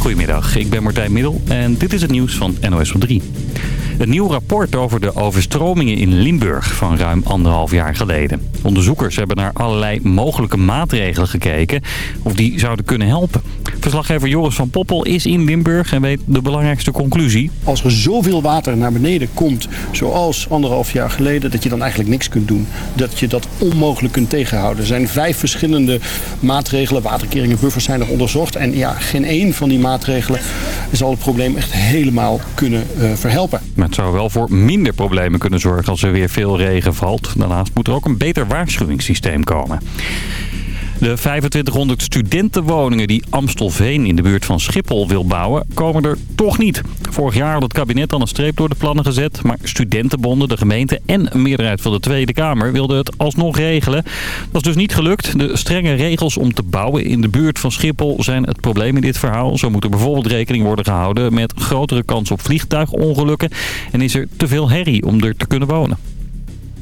Goedemiddag, ik ben Martijn Middel en dit is het nieuws van NOS op 3. Een nieuw rapport over de overstromingen in Limburg van ruim anderhalf jaar geleden. Onderzoekers hebben naar allerlei mogelijke maatregelen gekeken of die zouden kunnen helpen. Verslaggever Joris van Poppel is in Limburg en weet de belangrijkste conclusie. Als er zoveel water naar beneden komt, zoals anderhalf jaar geleden, dat je dan eigenlijk niks kunt doen. Dat je dat onmogelijk kunt tegenhouden. Er zijn vijf verschillende maatregelen, waterkeringen, buffers zijn er onderzocht. En ja, geen één van die maatregelen zal het probleem echt helemaal kunnen uh, verhelpen. Maar het zou wel voor minder problemen kunnen zorgen als er weer veel regen valt. Daarnaast moet er ook een beter waarschuwingssysteem komen. De 2500 studentenwoningen die Amstelveen in de buurt van Schiphol wil bouwen, komen er toch niet. Vorig jaar had het kabinet al een streep door de plannen gezet, maar studentenbonden, de gemeente en een meerderheid van de Tweede Kamer wilden het alsnog regelen. Dat is dus niet gelukt. De strenge regels om te bouwen in de buurt van Schiphol zijn het probleem in dit verhaal. Zo moet er bijvoorbeeld rekening worden gehouden met grotere kans op vliegtuigongelukken en is er te veel herrie om er te kunnen wonen.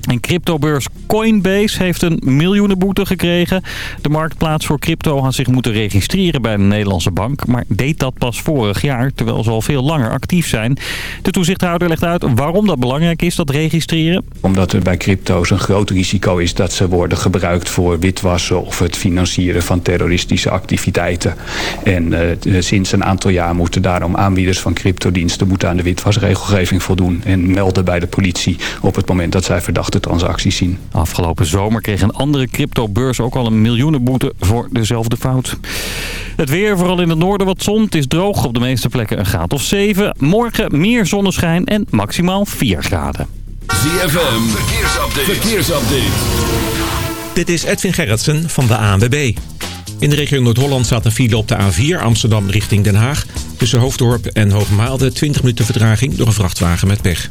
En cryptobeurs Coinbase heeft een miljoenenboete gekregen. De marktplaats voor crypto had zich moeten registreren bij de Nederlandse bank... maar deed dat pas vorig jaar, terwijl ze al veel langer actief zijn. De toezichthouder legt uit waarom dat belangrijk is, dat registreren. Omdat er bij crypto's een groot risico is dat ze worden gebruikt voor witwassen... of het financieren van terroristische activiteiten. En uh, sinds een aantal jaar moeten daarom aanbieders van cryptodiensten... moeten aan de witwasregelgeving voldoen en melden bij de politie... op het moment dat zij verdachten transacties zien. Afgelopen zomer kreeg een andere cryptobeurs ook al een miljoenenboete voor dezelfde fout. Het weer, vooral in het noorden wat zon. Het is droog op de meeste plekken een graad of 7. Morgen meer zonneschijn en maximaal 4 graden. ZFM, verkeersupdate. verkeersupdate. Dit is Edwin Gerritsen van de ANWB. In de regio Noord-Holland staat een file op de A4 Amsterdam richting Den Haag. Tussen Hoofddorp en Hoogmaalde 20 minuten vertraging door een vrachtwagen met pech.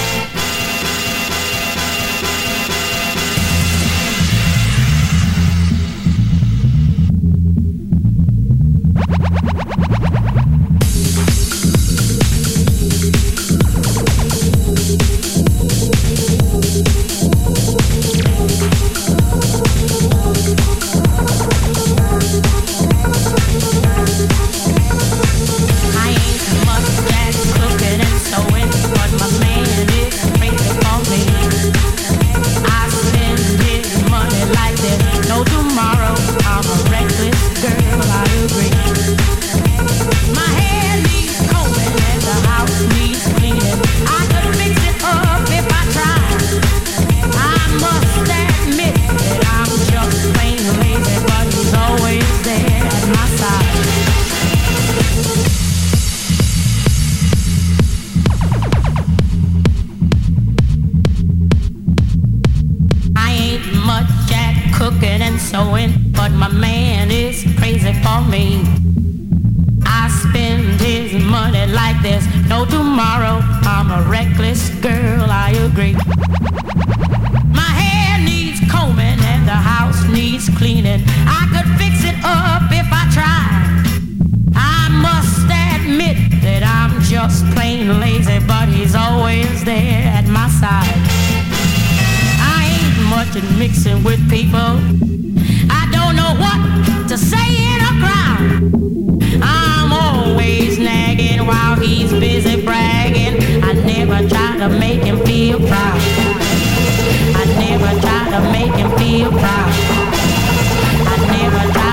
cleaning. I could fix it up if I tried. I must admit that I'm just plain lazy, but he's always there at my side. I ain't much at mixing with people. I don't know what to say in a crowd. I'm always nagging while he's busy bragging. I never try to make him feel proud. I never try to make him feel proud.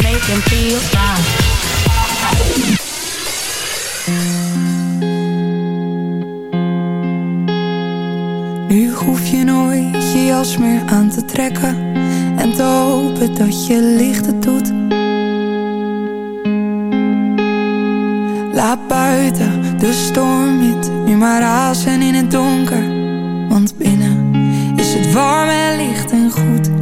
make. Nu hoef je nooit je jas meer aan te trekken En te hopen dat je licht het doet Laat buiten de storm niet nu maar razen in het donker Want binnen is het warm en licht en goed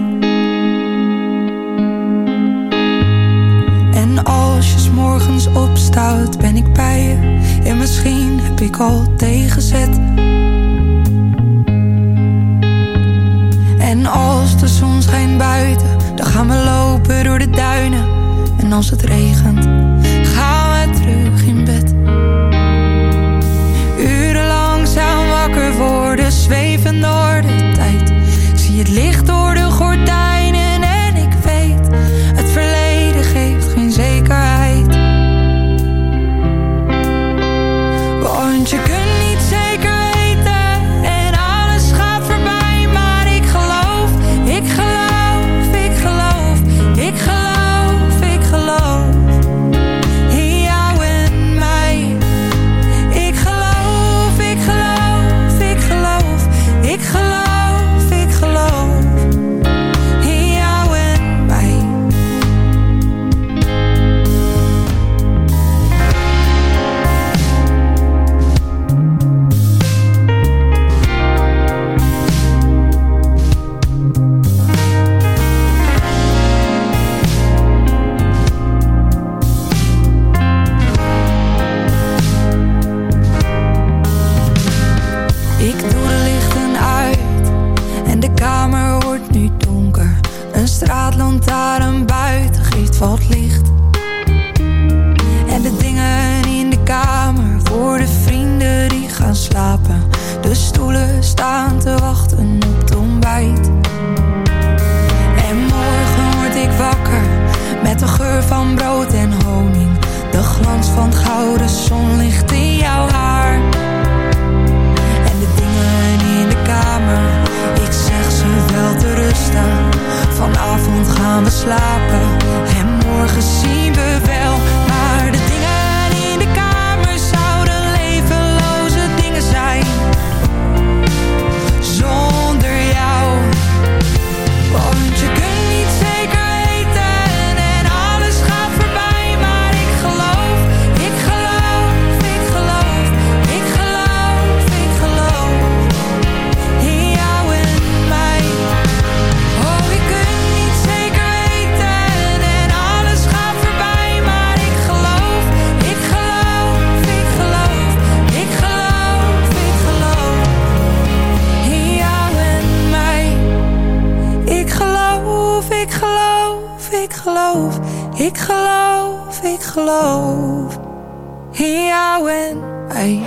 opstaat ben ik bij je En misschien heb ik al tegenzet En als de zon schijnt buiten, dan gaan we lopen door de duinen. En als het regent, gaan we terug in bed. Urenlang zijn wakker worden, zweven door de tijd. Zie het licht door ik geloof, ik geloof in jou en mij.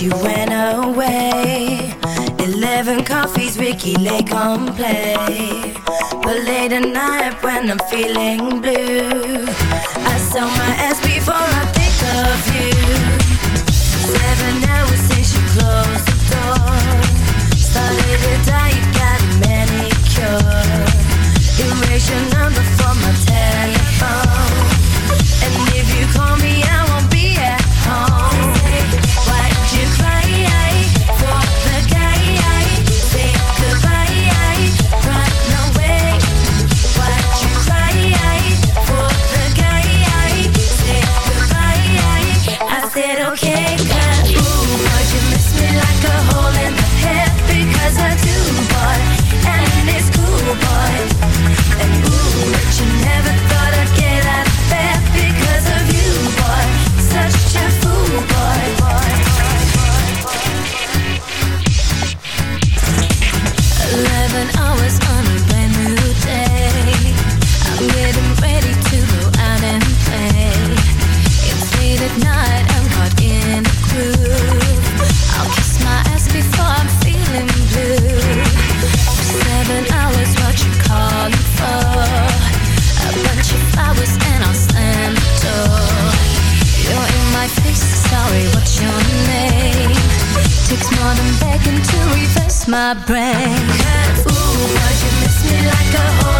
she went away. Eleven coffees, Ricki Lake on play. But late at night when I'm feeling blue. my brain. Ooh, but you miss me like a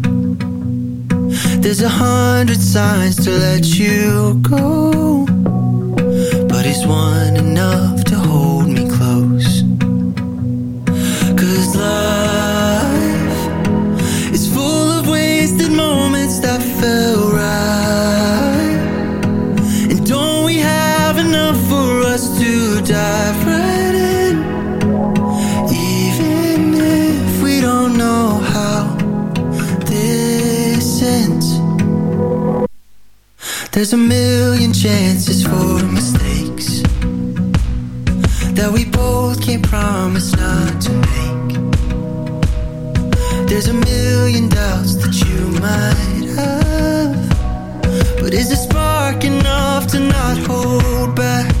There's a hundred signs to let you go But it's one enough? There's a million chances for mistakes That we both can't promise not to make There's a million doubts that you might have But is a spark enough to not hold back?